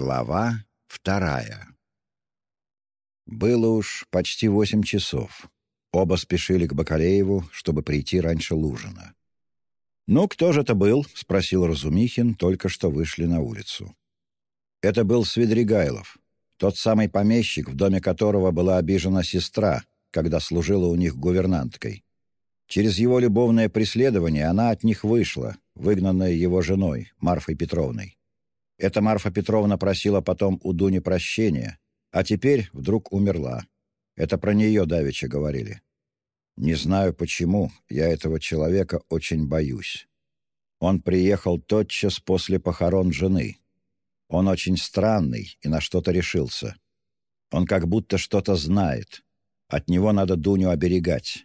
Глава вторая Было уж почти восемь часов. Оба спешили к Бакалееву, чтобы прийти раньше Лужина. «Ну, кто же это был?» — спросил Разумихин, только что вышли на улицу. Это был Свидригайлов, тот самый помещик, в доме которого была обижена сестра, когда служила у них гувернанткой. Через его любовное преследование она от них вышла, выгнанная его женой, Марфой Петровной. Эта Марфа Петровна просила потом у Дуни прощения, а теперь вдруг умерла. Это про нее давеча говорили. Не знаю почему, я этого человека очень боюсь. Он приехал тотчас после похорон жены. Он очень странный и на что-то решился. Он как будто что-то знает. От него надо Дуню оберегать.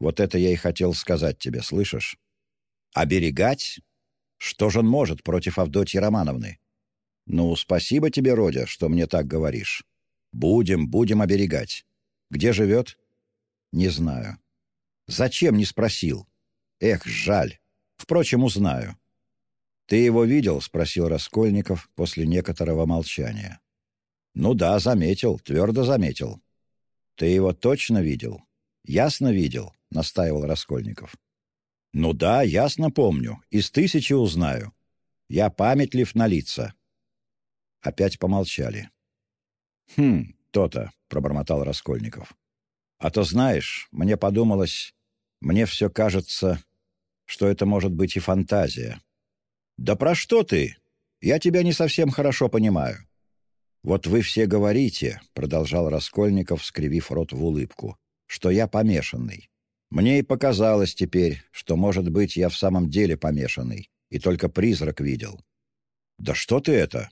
Вот это я и хотел сказать тебе, слышишь? Оберегать? Что же он может против Авдотьи Романовны? «Ну, спасибо тебе, Родя, что мне так говоришь. Будем, будем оберегать. Где живет?» «Не знаю». «Зачем не спросил?» «Эх, жаль. Впрочем, узнаю». «Ты его видел?» — спросил Раскольников после некоторого молчания. «Ну да, заметил, твердо заметил». «Ты его точно видел?» «Ясно видел», — настаивал Раскольников. «Ну да, ясно помню. Из тысячи узнаю. Я памятлив на лица. Опять помолчали. «Хм, то-то», — пробормотал Раскольников. «А то, знаешь, мне подумалось, мне все кажется, что это может быть и фантазия». «Да про что ты? Я тебя не совсем хорошо понимаю». «Вот вы все говорите», — продолжал Раскольников, скривив рот в улыбку, «что я помешанный. Мне и показалось теперь, что, может быть, я в самом деле помешанный, и только призрак видел». «Да что ты это?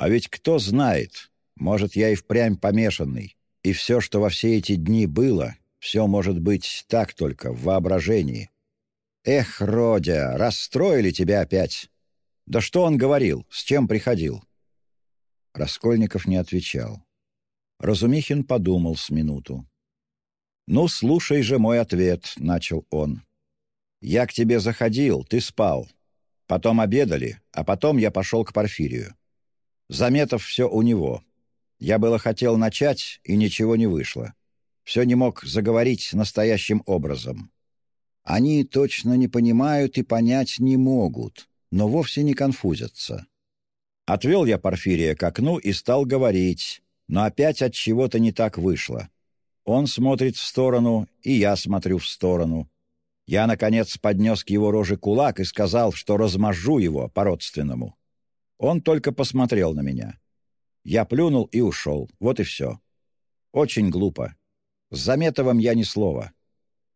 А ведь кто знает, может, я и впрямь помешанный, и все, что во все эти дни было, все может быть так только, в воображении. Эх, Родя, расстроили тебя опять. Да что он говорил, с чем приходил?» Раскольников не отвечал. Разумихин подумал с минуту. «Ну, слушай же мой ответ», — начал он. «Я к тебе заходил, ты спал. Потом обедали, а потом я пошел к Порфирию. Заметов все у него. Я было хотел начать, и ничего не вышло. Все не мог заговорить настоящим образом. Они точно не понимают и понять не могут, но вовсе не конфузятся. Отвел я Порфирия к окну и стал говорить, но опять от чего-то не так вышло. Он смотрит в сторону, и я смотрю в сторону. Я, наконец, поднес к его роже кулак и сказал, что размажу его по-родственному. Он только посмотрел на меня. Я плюнул и ушел. Вот и все. Очень глупо. С Заметовым я ни слова.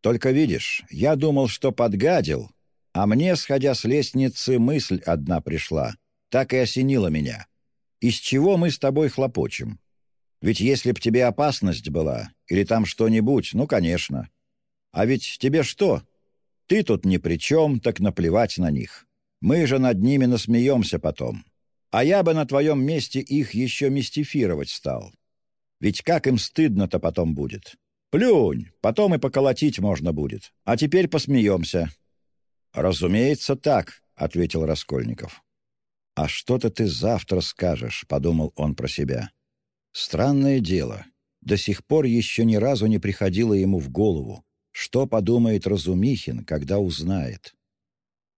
Только видишь, я думал, что подгадил, а мне, сходя с лестницы, мысль одна пришла. Так и осенила меня. Из чего мы с тобой хлопочем? Ведь если б тебе опасность была, или там что-нибудь, ну, конечно. А ведь тебе что? Ты тут ни при чем, так наплевать на них. Мы же над ними насмеемся потом. А я бы на твоем месте их еще мистифировать стал. Ведь как им стыдно-то потом будет. Плюнь, потом и поколотить можно будет. А теперь посмеемся». «Разумеется, так», — ответил Раскольников. «А что-то ты завтра скажешь», — подумал он про себя. «Странное дело. До сих пор еще ни разу не приходило ему в голову, что подумает Разумихин, когда узнает».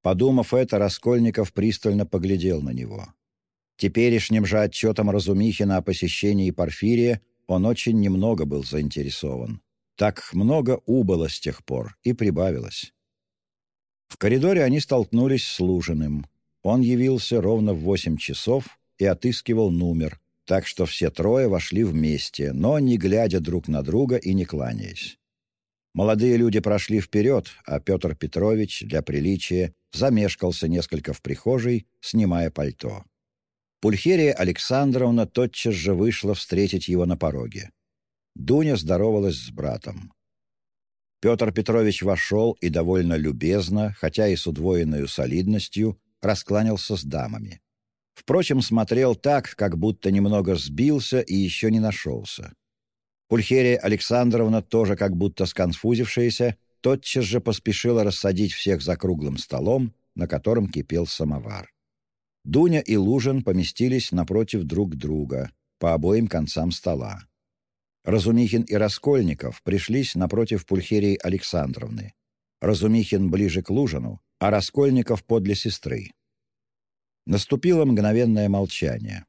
Подумав это, Раскольников пристально поглядел на него. Теперешним же отчетом Разумихина о посещении Порфирия он очень немного был заинтересован. Так много убыло с тех пор и прибавилось. В коридоре они столкнулись с Лужиным. Он явился ровно в восемь часов и отыскивал номер, так что все трое вошли вместе, но не глядя друг на друга и не кланяясь. Молодые люди прошли вперед, а Петр Петрович, для приличия, замешкался несколько в прихожей, снимая пальто. Пульхерия Александровна тотчас же вышла встретить его на пороге. Дуня здоровалась с братом. Петр Петрович вошел и довольно любезно, хотя и с удвоенной солидностью, раскланялся с дамами. Впрочем, смотрел так, как будто немного сбился и еще не нашелся. Пульхерия Александровна, тоже как будто сконфузившаяся, тотчас же поспешила рассадить всех за круглым столом, на котором кипел самовар. Дуня и Лужин поместились напротив друг друга, по обоим концам стола. Разумихин и Раскольников пришлись напротив Пульхерии Александровны. Разумихин ближе к Лужину, а Раскольников подле сестры. Наступило мгновенное молчание.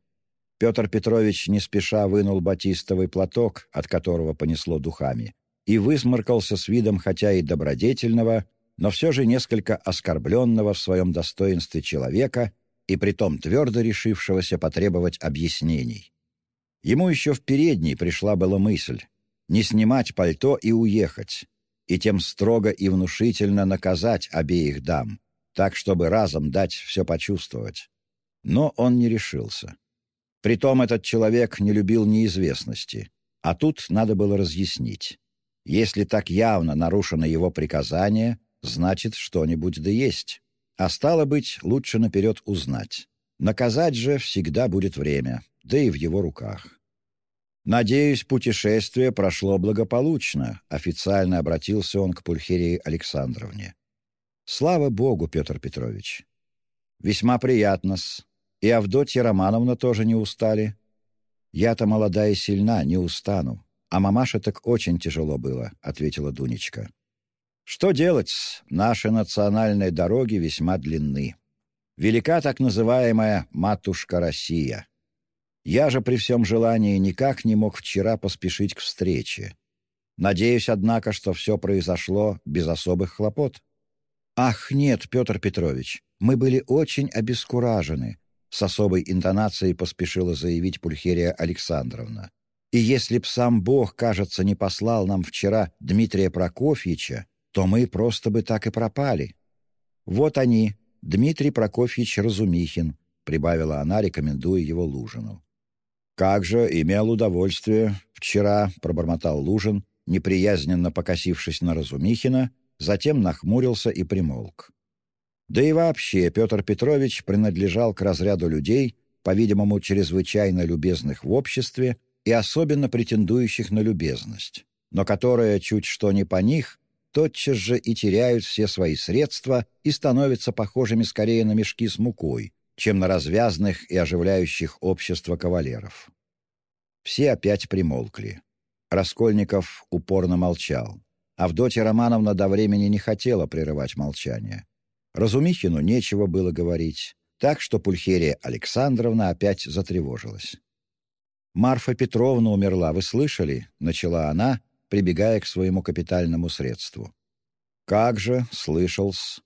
Петр Петрович не спеша вынул батистовый платок, от которого понесло духами, и высморкался с видом хотя и добродетельного, но все же несколько оскорбленного в своем достоинстве человека и притом твердо решившегося потребовать объяснений. Ему еще в передней пришла была мысль не снимать пальто и уехать, и тем строго и внушительно наказать обеих дам, так, чтобы разом дать все почувствовать. Но он не решился. Притом этот человек не любил неизвестности, а тут надо было разъяснить. Если так явно нарушено его приказание, значит, что-нибудь да есть. А стало быть, лучше наперед узнать. Наказать же всегда будет время, да и в его руках. «Надеюсь, путешествие прошло благополучно», — официально обратился он к Пульхерии Александровне. «Слава Богу, Петр Петрович!» «Весьма приятно-с. И Авдотья Романовна тоже не устали?» «Я-то молодая и сильна, не устану. А мамаше так очень тяжело было», — ответила Дунечка. «Что делать? Наши национальные дороги весьма длинны. Велика так называемая «матушка Россия». Я же при всем желании никак не мог вчера поспешить к встрече. Надеюсь, однако, что все произошло без особых хлопот. «Ах, нет, Петр Петрович, мы были очень обескуражены», с особой интонацией поспешила заявить Пульхерия Александровна. «И если б сам Бог, кажется, не послал нам вчера Дмитрия Прокофьевича, то мы просто бы так и пропали. Вот они, Дмитрий Прокофьевич Разумихин», прибавила она, рекомендуя его Лужину. «Как же, имел удовольствие. Вчера», — пробормотал Лужин, неприязненно покосившись на Разумихина, затем нахмурился и примолк. Да и вообще Петр Петрович принадлежал к разряду людей, по-видимому, чрезвычайно любезных в обществе и особенно претендующих на любезность, но которые, чуть что не по них, тотчас же и теряют все свои средства и становятся похожими скорее на мешки с мукой, чем на развязных и оживляющих общество кавалеров. Все опять примолкли. Раскольников упорно молчал. Авдотья Романовна до времени не хотела прерывать молчание. Разумихину нечего было говорить, так что Пульхерия Александровна опять затревожилась. «Марфа Петровна умерла, вы слышали?» — начала она, прибегая к своему капитальному средству. «Как же, слышал-с.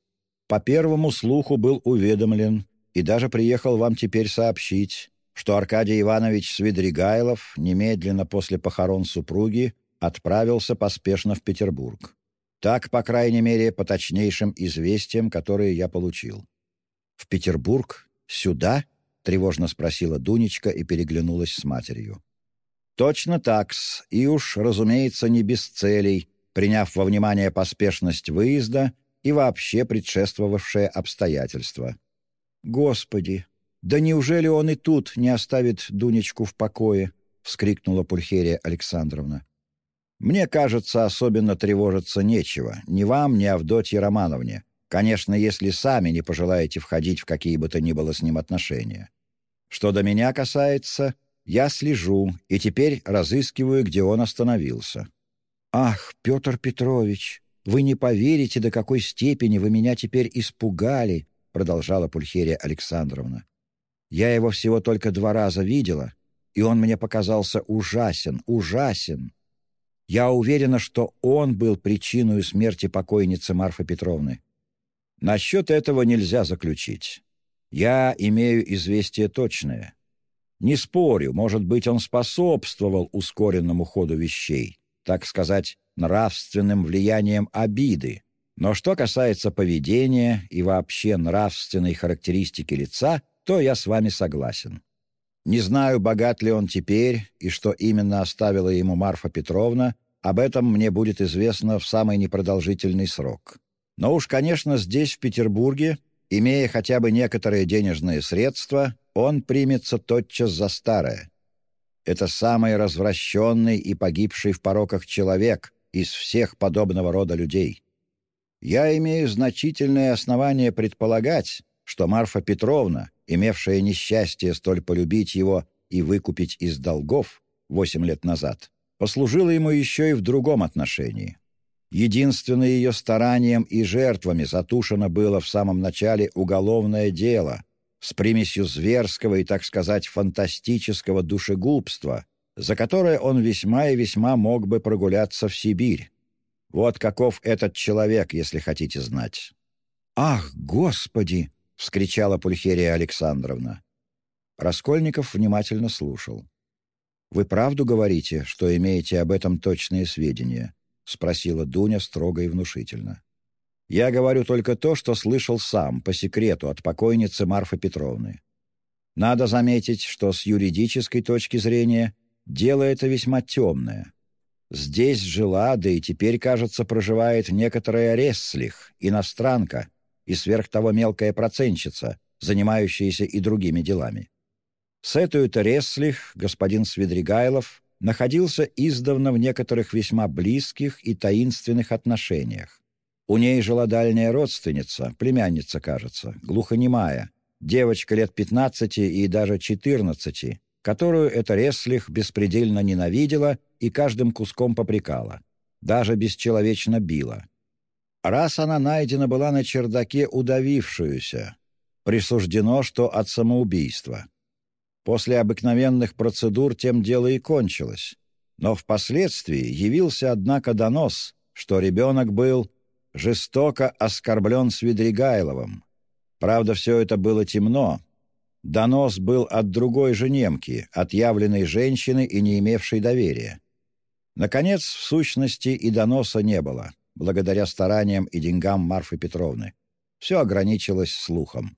По первому слуху был уведомлен, и даже приехал вам теперь сообщить, что Аркадий Иванович Свидригайлов немедленно после похорон супруги отправился поспешно в Петербург. Так, по крайней мере, по точнейшим известиям, которые я получил. «В Петербург? Сюда?» — тревожно спросила Дунечка и переглянулась с матерью. «Точно такс, и уж, разумеется, не без целей, приняв во внимание поспешность выезда и вообще предшествовавшее обстоятельства. «Господи! Да неужели он и тут не оставит Дунечку в покое?» — вскрикнула Пульхерия Александровна. «Мне кажется, особенно тревожиться нечего. Ни вам, ни Авдотье Романовне. Конечно, если сами не пожелаете входить в какие бы то ни было с ним отношения. Что до меня касается, я слежу и теперь разыскиваю, где он остановился». «Ах, Петр Петрович, вы не поверите, до какой степени вы меня теперь испугали!» — продолжала Пульхерия Александровна. «Я его всего только два раза видела, и он мне показался ужасен, ужасен. Я уверена, что он был причиной смерти покойницы Марфы Петровны. Насчет этого нельзя заключить. Я имею известие точное. Не спорю, может быть, он способствовал ускоренному ходу вещей, так сказать, нравственным влиянием обиды, но что касается поведения и вообще нравственной характеристики лица, то я с вами согласен. Не знаю, богат ли он теперь и что именно оставила ему Марфа Петровна, об этом мне будет известно в самый непродолжительный срок. Но уж, конечно, здесь, в Петербурге, имея хотя бы некоторые денежные средства, он примется тотчас за старое. Это самый развращенный и погибший в пороках человек из всех подобного рода людей. Я имею значительное основание предполагать, что Марфа Петровна, имевшая несчастье столь полюбить его и выкупить из долгов восемь лет назад, послужила ему еще и в другом отношении. Единственным ее старанием и жертвами затушено было в самом начале уголовное дело с примесью зверского и, так сказать, фантастического душегубства, за которое он весьма и весьма мог бы прогуляться в Сибирь. Вот каков этот человек, если хотите знать. «Ах, Господи!» — вскричала Пульхерия Александровна. Раскольников внимательно слушал. «Вы правду говорите, что имеете об этом точные сведения?» — спросила Дуня строго и внушительно. «Я говорю только то, что слышал сам, по секрету, от покойницы Марфы Петровны. Надо заметить, что с юридической точки зрения дело это весьма темное. Здесь жила, да и теперь, кажется, проживает некоторая Ресслих, иностранка, и сверх того мелкая процентщица, занимающаяся и другими делами. С этой-то Ресслих господин Свидригайлов находился издавна в некоторых весьма близких и таинственных отношениях. У ней жила дальняя родственница, племянница, кажется, глухонемая, девочка лет 15 и даже 14, которую эта Реслих беспредельно ненавидела и каждым куском попрекала, даже бесчеловечно била. Раз она найдена была на чердаке удавившуюся, присуждено, что от самоубийства. После обыкновенных процедур тем дело и кончилось. Но впоследствии явился, однако, донос, что ребенок был жестоко оскорблен Свидригайловым. Правда, все это было темно. Донос был от другой же немки, отъявленной женщины и не имевшей доверия. Наконец, в сущности, и доноса не было благодаря стараниям и деньгам Марфы Петровны. Все ограничилось слухом.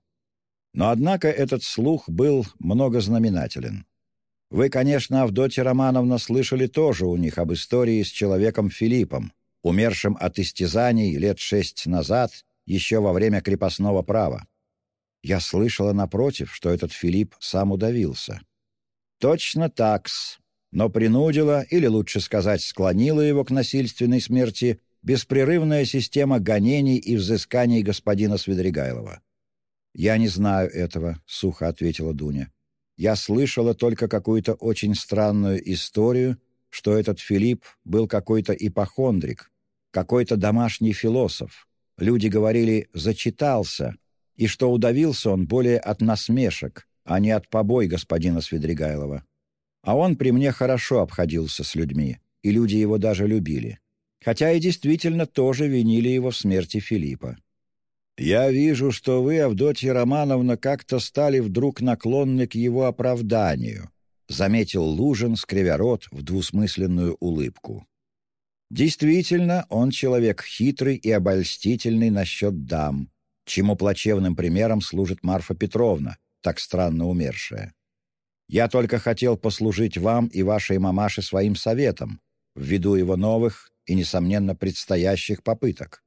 Но, однако, этот слух был многознаменателен. Вы, конечно, Авдотья Романовна, слышали тоже у них об истории с человеком Филиппом, умершим от истязаний лет шесть назад, еще во время крепостного права. Я слышала, напротив, что этот Филипп сам удавился. Точно такс, но принудила, или лучше сказать, склонила его к насильственной смерти беспрерывная система гонений и взысканий господина Свидригайлова. «Я не знаю этого», — сухо ответила Дуня. «Я слышала только какую-то очень странную историю, что этот Филипп был какой-то ипохондрик, какой-то домашний философ. Люди говорили «зачитался», и что удавился он более от насмешек, а не от побой господина Свидригайлова. А он при мне хорошо обходился с людьми, и люди его даже любили хотя и действительно тоже винили его в смерти Филиппа. «Я вижу, что вы, Авдотья Романовна, как-то стали вдруг наклонны к его оправданию», заметил Лужин, скривя рот в двусмысленную улыбку. Действительно, он человек хитрый и обольстительный насчет дам, чему плачевным примером служит Марфа Петровна, так странно умершая. Я только хотел послужить вам и вашей мамаше своим советом, ввиду его новых и, несомненно, предстоящих попыток.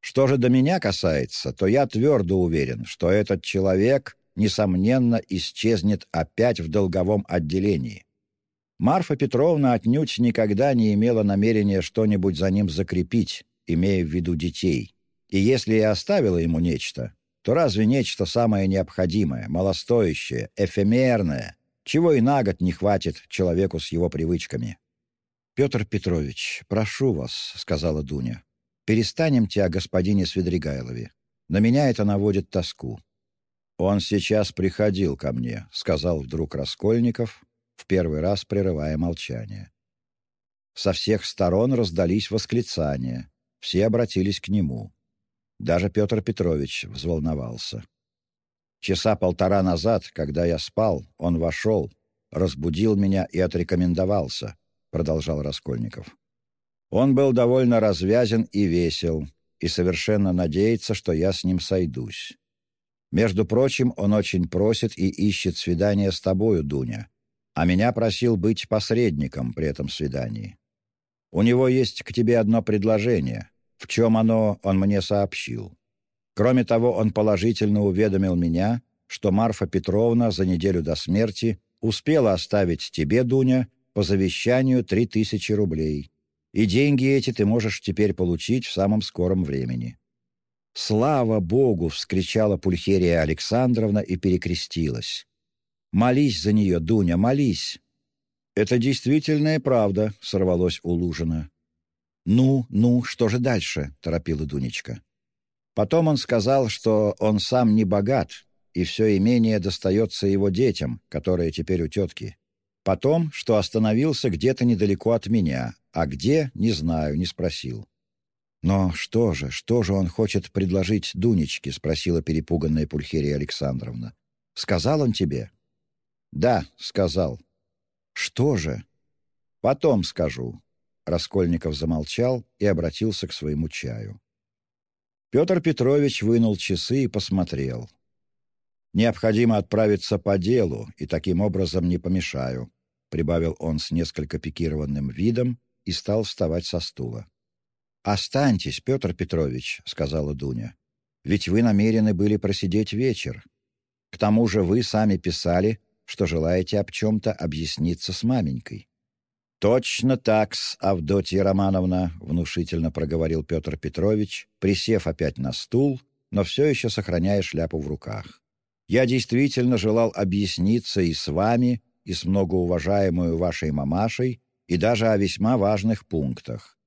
Что же до меня касается, то я твердо уверен, что этот человек, несомненно, исчезнет опять в долговом отделении. Марфа Петровна отнюдь никогда не имела намерения что-нибудь за ним закрепить, имея в виду детей. И если и оставила ему нечто, то разве нечто самое необходимое, малостоящее, эфемерное, чего и на год не хватит человеку с его привычками? «Петр Петрович, прошу вас», — сказала Дуня, — «перестанемте о господине Свидригайлове. На меня это наводит тоску». «Он сейчас приходил ко мне», — сказал вдруг Раскольников, в первый раз прерывая молчание. Со всех сторон раздались восклицания, все обратились к нему. Даже Петр Петрович взволновался. Часа полтора назад, когда я спал, он вошел, разбудил меня и отрекомендовался — продолжал Раскольников. Он был довольно развязен и весел, и совершенно надеется, что я с ним сойдусь. Между прочим, он очень просит и ищет свидания с тобою, Дуня, а меня просил быть посредником при этом свидании. У него есть к тебе одно предложение. В чем оно, он мне сообщил. Кроме того, он положительно уведомил меня, что Марфа Петровна за неделю до смерти успела оставить тебе, Дуня, по завещанию три тысячи рублей. И деньги эти ты можешь теперь получить в самом скором времени. «Слава Богу!» — вскричала Пульхерия Александровна и перекрестилась. «Молись за нее, Дуня, молись!» «Это действительная правда», — сорвалось у Лужина. «Ну, ну, что же дальше?» — торопила Дунечка. Потом он сказал, что он сам не богат, и все имение достается его детям, которые теперь у тетки. Потом, что остановился где-то недалеко от меня, а где, не знаю, не спросил. «Но что же, что же он хочет предложить Дунечке?» — спросила перепуганная Пульхерия Александровна. «Сказал он тебе?» «Да, сказал». «Что же?» «Потом скажу». Раскольников замолчал и обратился к своему чаю. Петр Петрович вынул часы и посмотрел. «Необходимо отправиться по делу, и таким образом не помешаю», прибавил он с несколько пикированным видом и стал вставать со стула. «Останьтесь, Петр Петрович», — сказала Дуня. «Ведь вы намерены были просидеть вечер. К тому же вы сами писали, что желаете об чем-то объясниться с маменькой». «Точно так-с, Авдотья Романовна», — внушительно проговорил Петр Петрович, присев опять на стул, но все еще сохраняя шляпу в руках. «Я действительно желал объясниться и с вами, и с многоуважаемую вашей мамашей, и даже о весьма важных пунктах.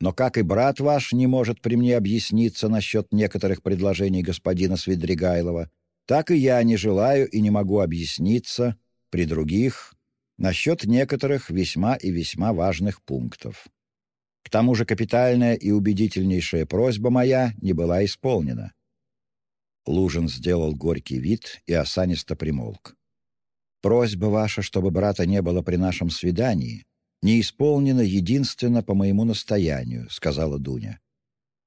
Но как и брат ваш не может при мне объясниться насчет некоторых предложений господина Свидригайлова, так и я не желаю и не могу объясниться при других насчет некоторых весьма и весьма важных пунктов. К тому же капитальная и убедительнейшая просьба моя не была исполнена. Лужин сделал горький вид и осанисто примолк. «Просьба ваша, чтобы брата не было при нашем свидании, не исполнена единственно по моему настоянию», — сказала Дуня.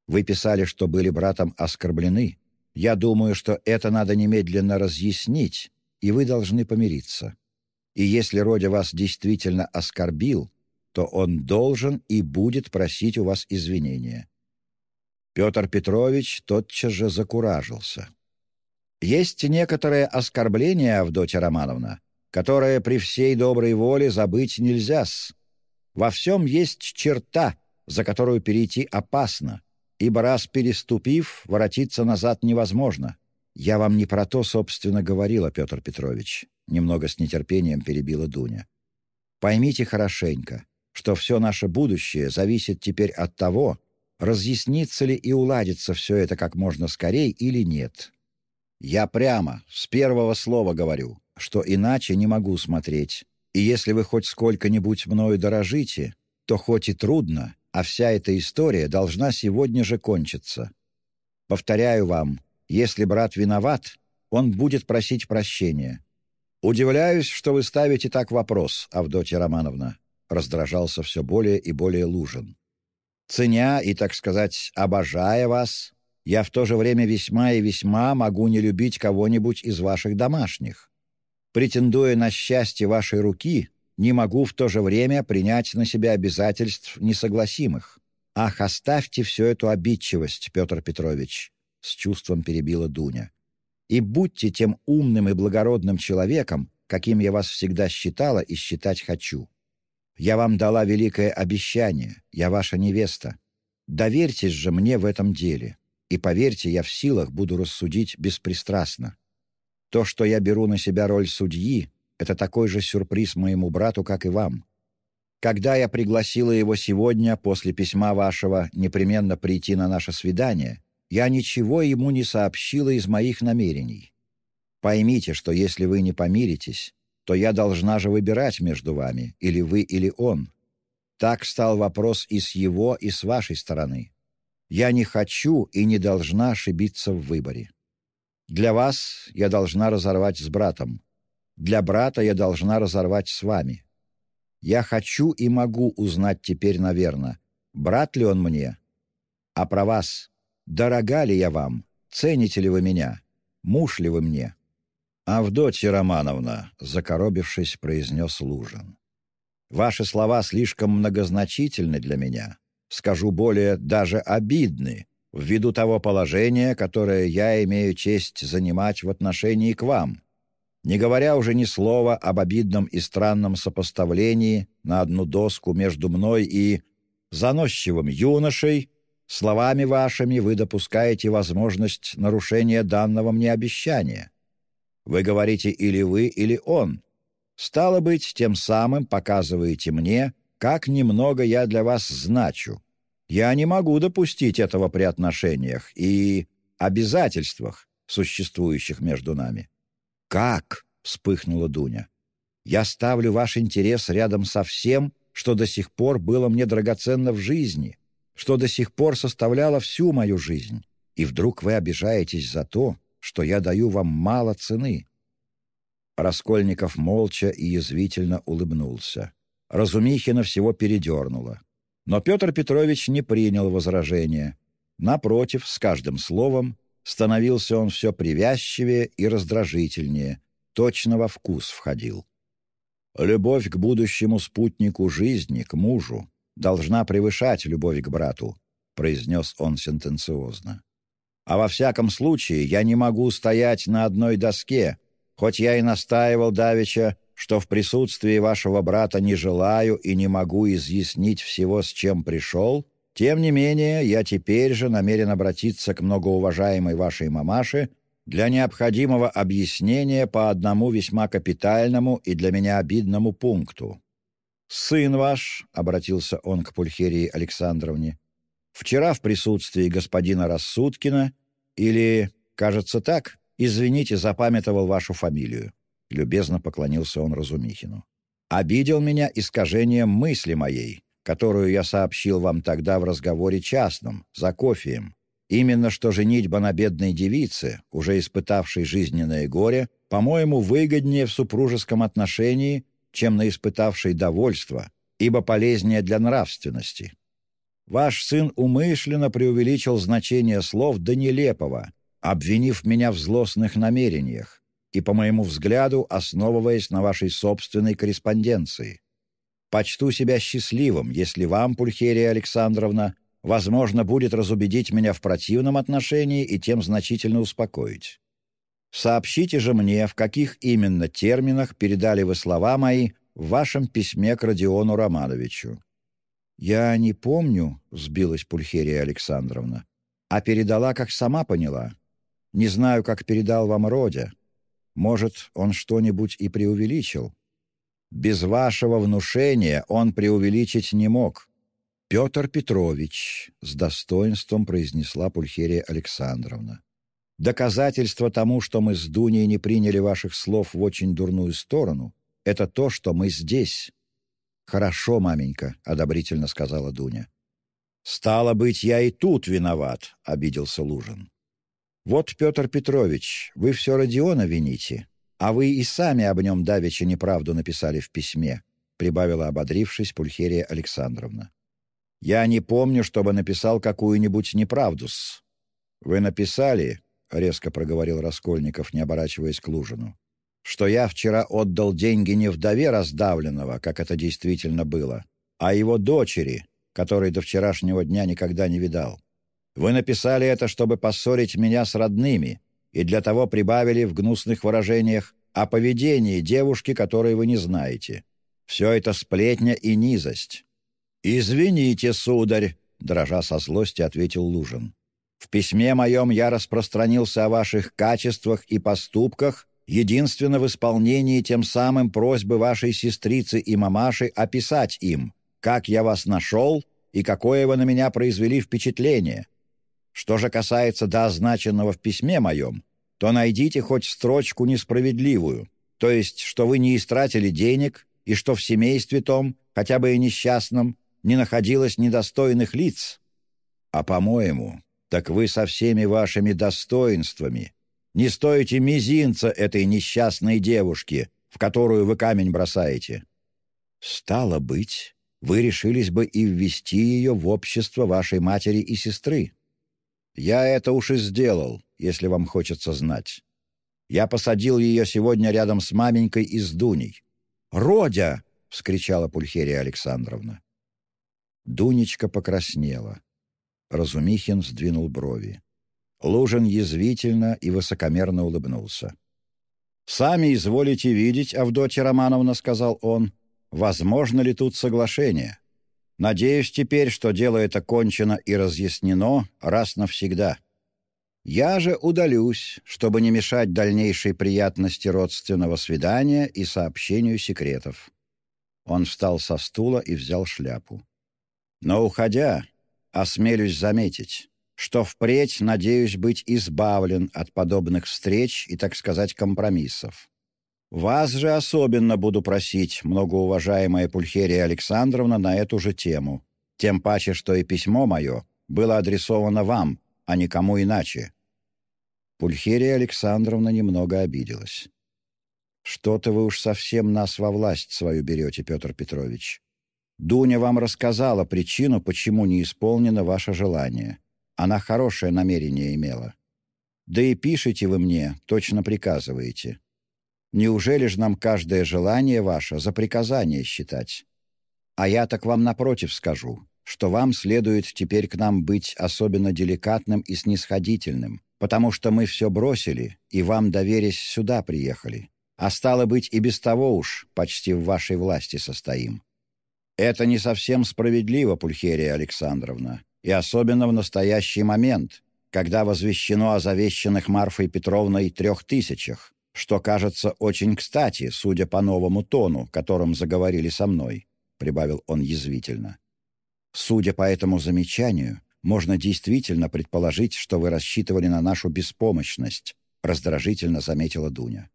«Вы писали, что были братом оскорблены. Я думаю, что это надо немедленно разъяснить, и вы должны помириться. И если Родя вас действительно оскорбил, то он должен и будет просить у вас извинения». Петр Петрович тотчас же закуражился. «Есть некоторые оскорбления, Авдотья Романовна, которые при всей доброй воле забыть нельзя-с. Во всем есть черта, за которую перейти опасно, ибо раз переступив, воротиться назад невозможно. Я вам не про то, собственно, говорила, Петр Петрович. Немного с нетерпением перебила Дуня. Поймите хорошенько, что все наше будущее зависит теперь от того, разъяснится ли и уладится все это как можно скорее или нет. Я прямо, с первого слова говорю, что иначе не могу смотреть. И если вы хоть сколько-нибудь мною дорожите, то хоть и трудно, а вся эта история должна сегодня же кончиться. Повторяю вам, если брат виноват, он будет просить прощения. Удивляюсь, что вы ставите так вопрос, Авдотья Романовна. Раздражался все более и более Лужин. Ценя и, так сказать, обожая вас, я в то же время весьма и весьма могу не любить кого-нибудь из ваших домашних. Претендуя на счастье вашей руки, не могу в то же время принять на себя обязательств несогласимых. Ах, оставьте всю эту обидчивость, Петр Петрович!» — с чувством перебила Дуня. «И будьте тем умным и благородным человеком, каким я вас всегда считала и считать хочу. Я вам дала великое обещание, я ваша невеста. Доверьтесь же мне в этом деле, и поверьте, я в силах буду рассудить беспристрастно. То, что я беру на себя роль судьи, это такой же сюрприз моему брату, как и вам. Когда я пригласила его сегодня, после письма вашего, непременно прийти на наше свидание, я ничего ему не сообщила из моих намерений. Поймите, что если вы не помиритесь, то я должна же выбирать между вами, или вы, или он. Так стал вопрос и с его, и с вашей стороны. Я не хочу и не должна ошибиться в выборе. Для вас я должна разорвать с братом, для брата я должна разорвать с вами. Я хочу и могу узнать теперь, наверное, брат ли он мне. А про вас. Дорога ли я вам? Цените ли вы меня? Муж ли вы мне?» «Авдотья Романовна», — закоробившись, произнес Лужин. «Ваши слова слишком многозначительны для меня. Скажу более, даже обидны, ввиду того положения, которое я имею честь занимать в отношении к вам не говоря уже ни слова об обидном и странном сопоставлении на одну доску между мной и заносчивым юношей, словами вашими вы допускаете возможность нарушения данного мне обещания. Вы говорите или вы, или он. Стало быть, тем самым показываете мне, как немного я для вас значу. Я не могу допустить этого при отношениях и обязательствах, существующих между нами». «Как?» — вспыхнула Дуня. «Я ставлю ваш интерес рядом со всем, что до сих пор было мне драгоценно в жизни, что до сих пор составляло всю мою жизнь, и вдруг вы обижаетесь за то, что я даю вам мало цены». Раскольников молча и язвительно улыбнулся. Разумихина всего передернула. Но Петр Петрович не принял возражения. Напротив, с каждым словом, становился он все привязчивее и раздражительнее, точно во вкус входил. Любовь к будущему спутнику жизни, к мужу, должна превышать любовь к брату, произнес он сентенциозно. А во всяком случае я не могу стоять на одной доске, хоть я и настаивал давеча, что в присутствии вашего брата не желаю и не могу изъяснить всего, с чем пришел, тем не менее я теперь же намерен обратиться к многоуважаемой вашей мамаше для необходимого объяснения по одному весьма капитальному и для меня обидному пункту. «Сын ваш», — обратился он к Пульхерии Александровне, «вчера в присутствии господина Рассудкина или, кажется так, извините, запамятовал вашу фамилию. — любезно поклонился он Разумихину. «Обидел меня искажением мысли моей, которую я сообщил вам тогда в разговоре частном, за кофеем. Именно что женитьба на бедной девице, уже испытавшей жизненное горе, по-моему, выгоднее в супружеском отношении, чем на испытавшей довольство, ибо полезнее для нравственности. Ваш сын умышленно преувеличил значение слов до нелепого, обвинив меня в злостных намерениях, и, по моему взгляду, основываясь на вашей собственной корреспонденции. Почту себя счастливым, если вам, Пульхерия Александровна, возможно, будет разубедить меня в противном отношении и тем значительно успокоить. Сообщите же мне, в каких именно терминах передали вы слова мои в вашем письме к Родиону Романовичу. «Я не помню», — сбилась Пульхерия Александровна, «а передала, как сама поняла. Не знаю, как передал вам Родя. Может, он что-нибудь и преувеличил? Без вашего внушения он преувеличить не мог. «Петр Петрович», — с достоинством произнесла Пульхерия Александровна. «Доказательство тому, что мы с Дуней не приняли ваших слов в очень дурную сторону, это то, что мы здесь». «Хорошо, маменька», — одобрительно сказала Дуня. «Стало быть, я и тут виноват», — обиделся Лужин. «Вот, Петр Петрович, вы все Родиона вините, а вы и сами об нем давеча неправду написали в письме», прибавила, ободрившись, Пульхерия Александровна. «Я не помню, чтобы написал какую-нибудь неправду-с». «Вы написали», — резко проговорил Раскольников, не оборачиваясь к Лужину, «что я вчера отдал деньги не вдове раздавленного, как это действительно было, а его дочери, которой до вчерашнего дня никогда не видал. Вы написали это, чтобы поссорить меня с родными, и для того прибавили в гнусных выражениях о поведении девушки, которой вы не знаете. Все это сплетня и низость». «Извините, сударь», — дрожа со злости ответил Лужин. «В письме моем я распространился о ваших качествах и поступках, единственно в исполнении тем самым просьбы вашей сестрицы и мамаши описать им, как я вас нашел и какое вы на меня произвели впечатление, что же касается до означенного в письме моем, то найдите хоть строчку несправедливую, то есть, что вы не истратили денег и что в семействе том, хотя бы и несчастном, не находилось недостойных лиц. А, по-моему, так вы со всеми вашими достоинствами не стоите мизинца этой несчастной девушки, в которую вы камень бросаете. Стало быть, вы решились бы и ввести ее в общество вашей матери и сестры. Я это уж и сделал, если вам хочется знать. Я посадил ее сегодня рядом с маменькой и с Дуней. «Родя!» — вскричала Пульхерия Александровна. Дунечка покраснела. Разумихин сдвинул брови. Лужин язвительно и высокомерно улыбнулся. «Сами изволите видеть, Авдотья Романовна», — сказал он, — «возможно ли тут соглашение? Надеюсь теперь, что дело это кончено и разъяснено раз навсегда. Я же удалюсь, чтобы не мешать дальнейшей приятности родственного свидания и сообщению секретов». Он встал со стула и взял шляпу. «Но, уходя, осмелюсь заметить, что впредь надеюсь быть избавлен от подобных встреч и, так сказать, компромиссов. Вас же особенно буду просить, многоуважаемая Пульхерия Александровна, на эту же тему, тем паче, что и письмо мое было адресовано вам, а никому иначе. Пульхерия Александровна немного обиделась. «Что-то вы уж совсем нас во власть свою берете, Петр Петрович. Дуня вам рассказала причину, почему не исполнено ваше желание. Она хорошее намерение имела. Да и пишете вы мне, точно приказываете. Неужели же нам каждое желание ваше за приказание считать? А я так вам напротив скажу, что вам следует теперь к нам быть особенно деликатным и снисходительным, потому что мы все бросили и вам, доверясь, сюда приехали. А стало быть, и без того уж почти в вашей власти состоим. Это не совсем справедливо, Пульхерия Александровна, и особенно в настоящий момент, когда возвещено о завещанных Марфой Петровной трех тысячах, что кажется очень кстати, судя по новому тону, которым заговорили со мной», — прибавил он язвительно. «Судя по этому замечанию, можно действительно предположить, что вы рассчитывали на нашу беспомощность», — раздражительно заметила Дуня.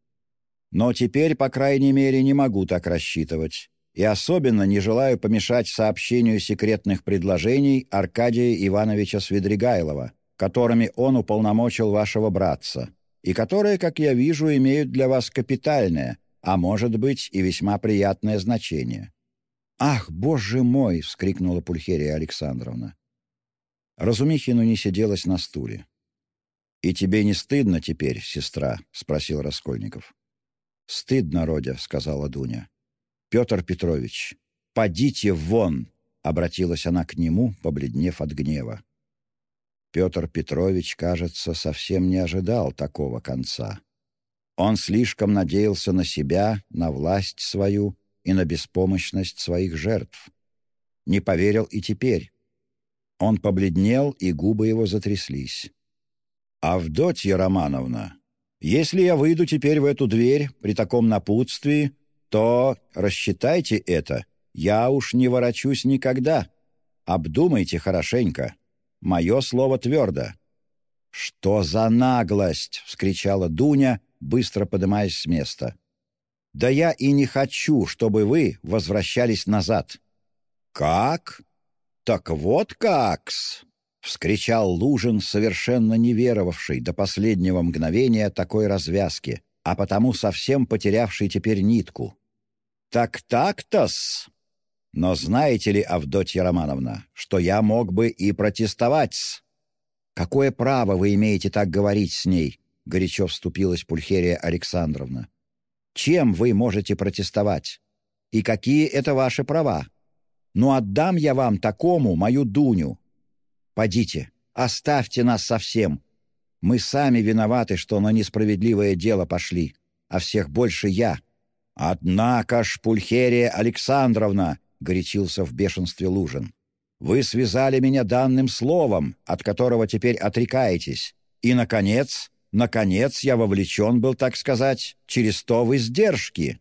«Но теперь, по крайней мере, не могу так рассчитывать, и особенно не желаю помешать сообщению секретных предложений Аркадия Ивановича Свидригайлова, которыми он уполномочил вашего братца, и которые, как я вижу, имеют для вас капитальное, а может быть и весьма приятное значение». «Ах, боже мой!» — вскрикнула Пульхерия Александровна. Разумихину не сиделась на стуле. «И тебе не стыдно теперь, сестра?» — спросил Раскольников. «Стыдно, Родя», — сказала Дуня. «Петр Петрович, подите вон!» — обратилась она к нему, побледнев от гнева. Петр Петрович, кажется, совсем не ожидал такого конца. Он слишком надеялся на себя, на власть свою и на беспомощность своих жертв. Не поверил и теперь. Он побледнел, и губы его затряслись. «Авдотья Романовна, если я выйду теперь в эту дверь при таком напутствии, то рассчитайте это. Я уж не ворочусь никогда. Обдумайте хорошенько. Мое слово твердо». «Что за наглость!» — вскричала Дуня, быстро подымаясь с места. «Да я и не хочу, чтобы вы возвращались назад». «Как?» «Так вот как-с!» — вскричал Лужин, совершенно не веровавший до последнего мгновения такой развязки, а потому совсем потерявший теперь нитку. «Так так-то-с!» «Но знаете ли, Авдотья Романовна, что я мог бы и протестовать-с?» «Какое право вы имеете так говорить с ней?» — горячо вступилась Пульхерия Александровна. «Чем вы можете протестовать? И какие это ваши права?» Ну отдам я вам такому мою Дуню. Подите, оставьте нас совсем. Мы сами виноваты, что на несправедливое дело пошли, а всех больше я. Однако ж, Пульхерия Александровна, — горячился в бешенстве Лужин, — вы связали меня данным словом, от которого теперь отрекаетесь. И, наконец, наконец я вовлечен был, так сказать, через то в издержки.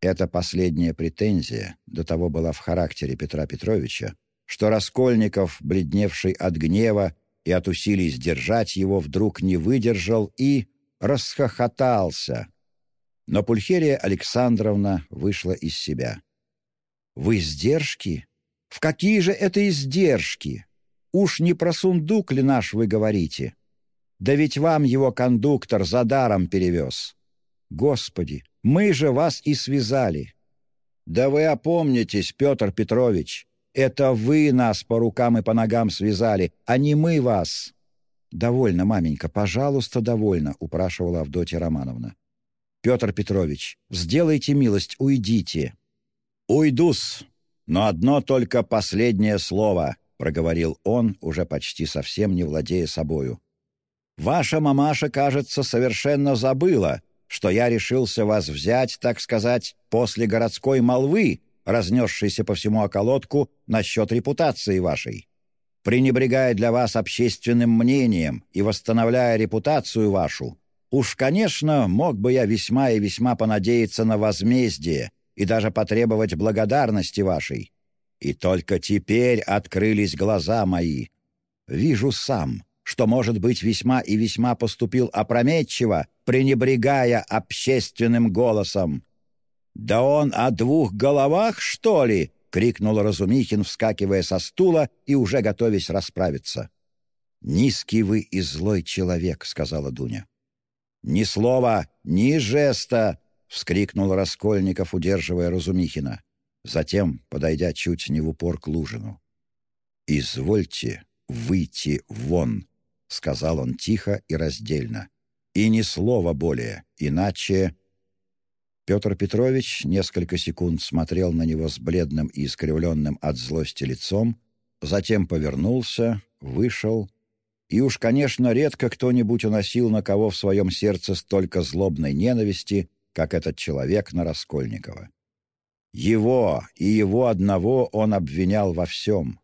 Эта последняя претензия до того была в характере Петра Петровича, что Раскольников, бледневший от гнева и от усилий сдержать его, вдруг не выдержал и расхохотался. Но Пульхерия Александровна вышла из себя. «Вы издержки? В какие же это издержки? Уж не про сундук ли наш вы говорите? Да ведь вам его кондуктор за даром перевез. Господи, мы же вас и связали». «Да вы опомнитесь, Петр Петрович, это вы нас по рукам и по ногам связали, а не мы вас». «Довольно, маменька, пожалуйста, довольно», — упрашивала Авдотья Романовна. «Петр Петрович, сделайте милость, уйдите». «Уйдус, но одно только последнее слово», — проговорил он, уже почти совсем не владея собою. «Ваша мамаша, кажется, совершенно забыла, что я решился вас взять, так сказать, после городской молвы, разнесшийся по всему околотку насчет репутации вашей. Пренебрегая для вас общественным мнением и восстановляя репутацию вашу, уж, конечно, мог бы я весьма и весьма понадеяться на возмездие и даже потребовать благодарности вашей. И только теперь открылись глаза мои. Вижу сам, что, может быть, весьма и весьма поступил опрометчиво, пренебрегая общественным голосом. «Да он о двух головах, что ли?» — крикнул Разумихин, вскакивая со стула и уже готовясь расправиться. «Низкий вы и злой человек», — сказала Дуня. «Ни слова, ни жеста!» — вскрикнул Раскольников, удерживая Разумихина. Затем, подойдя чуть не в упор к Лужину. «Извольте выйти вон», — сказал он тихо и раздельно. «И ни слова более, иначе...» Петр Петрович несколько секунд смотрел на него с бледным и искривленным от злости лицом, затем повернулся, вышел, и уж, конечно, редко кто-нибудь уносил на кого в своем сердце столько злобной ненависти, как этот человек на Раскольникова. Его и его одного он обвинял во всем.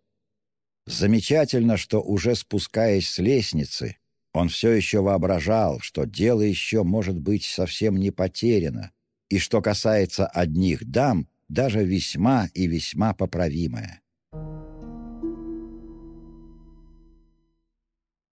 Замечательно, что уже спускаясь с лестницы, он все еще воображал, что дело еще может быть совсем не потеряно, и что касается одних дам, даже весьма и весьма поправимое.